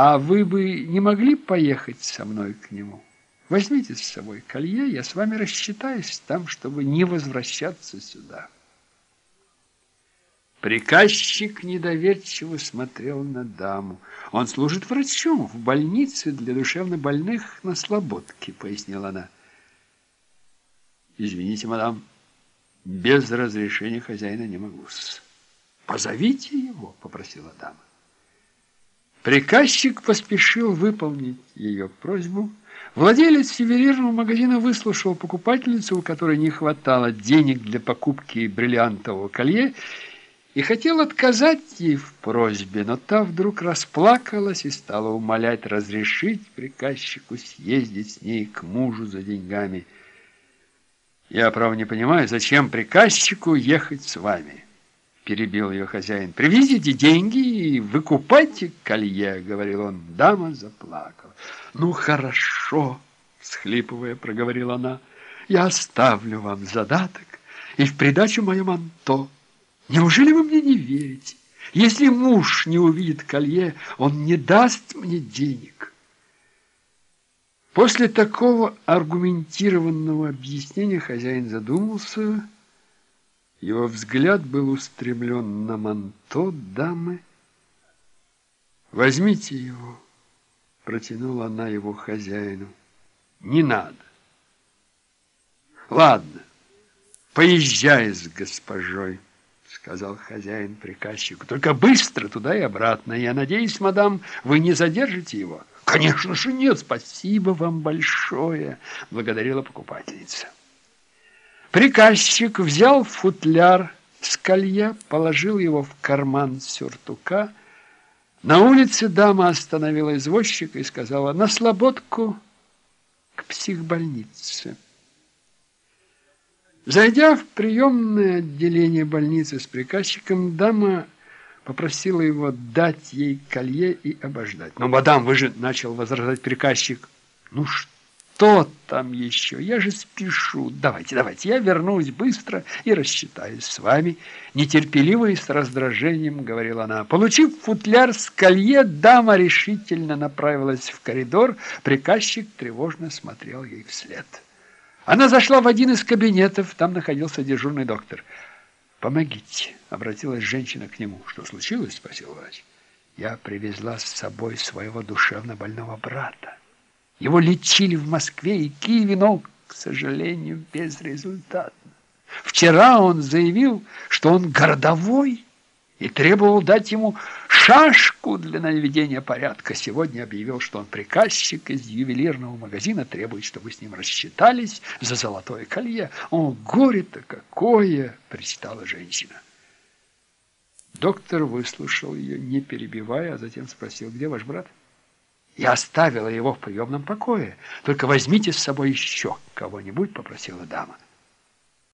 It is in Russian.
А вы бы не могли поехать со мной к нему? Возьмите с собой колье, я с вами рассчитаюсь там, чтобы не возвращаться сюда. Приказчик недоверчиво смотрел на даму. Он служит врачом в больнице для душевнобольных на Слободке, пояснила она. Извините, мадам, без разрешения хозяина не могу. Позовите его, попросила дама. Приказчик поспешил выполнить ее просьбу. Владелец ювелирного магазина выслушал покупательницу, у которой не хватало денег для покупки бриллиантового колье, и хотел отказать ей в просьбе, но та вдруг расплакалась и стала умолять разрешить приказчику съездить с ней к мужу за деньгами. «Я, право, не понимаю, зачем приказчику ехать с вами?» Перебил ее хозяин. «Привезите деньги и выкупайте колье», — говорил он. Дама заплакала. «Ну, хорошо», — схлипывая, проговорила она. «Я оставлю вам задаток и в придачу мое манто. Неужели вы мне не верите? Если муж не увидит колье, он не даст мне денег». После такого аргументированного объяснения хозяин задумался его взгляд был устремлен на манто дамы. «Возьмите его», — протянула она его хозяину. «Не надо». «Ладно, поезжай с госпожой», — сказал хозяин приказчику. «Только быстро туда и обратно. Я надеюсь, мадам, вы не задержите его». «Конечно же нет, спасибо вам большое», — благодарила покупательница. Приказчик взял футляр с колье, положил его в карман сюртука. На улице дама остановила извозчика и сказала «На слободку к психбольнице». Зайдя в приемное отделение больницы с приказчиком, дама попросила его дать ей колье и обождать. «Но, мадам, вы же...» — начал возражать приказчик. «Ну что?» Что там еще? Я же спешу. Давайте, давайте, я вернусь быстро и рассчитаюсь с вами. Нетерпеливо и с раздражением говорила она. Получив футляр с колье, дама решительно направилась в коридор. Приказчик тревожно смотрел ей вслед. Она зашла в один из кабинетов. Там находился дежурный доктор. «Помогите», — обратилась женщина к нему. «Что случилось?» — спросил врач. «Я привезла с собой своего душевно больного брата». Его лечили в Москве и Киеве, но, к сожалению, безрезультатно. Вчера он заявил, что он городовой и требовал дать ему шашку для наведения порядка. Сегодня объявил, что он приказчик из ювелирного магазина, требует, чтобы с ним рассчитались за золотое колье. О, горе-то какое! – причитала женщина. Доктор выслушал ее, не перебивая, а затем спросил, где ваш брат? Я оставила его в приемном покое. Только возьмите с собой еще кого-нибудь, попросила дама.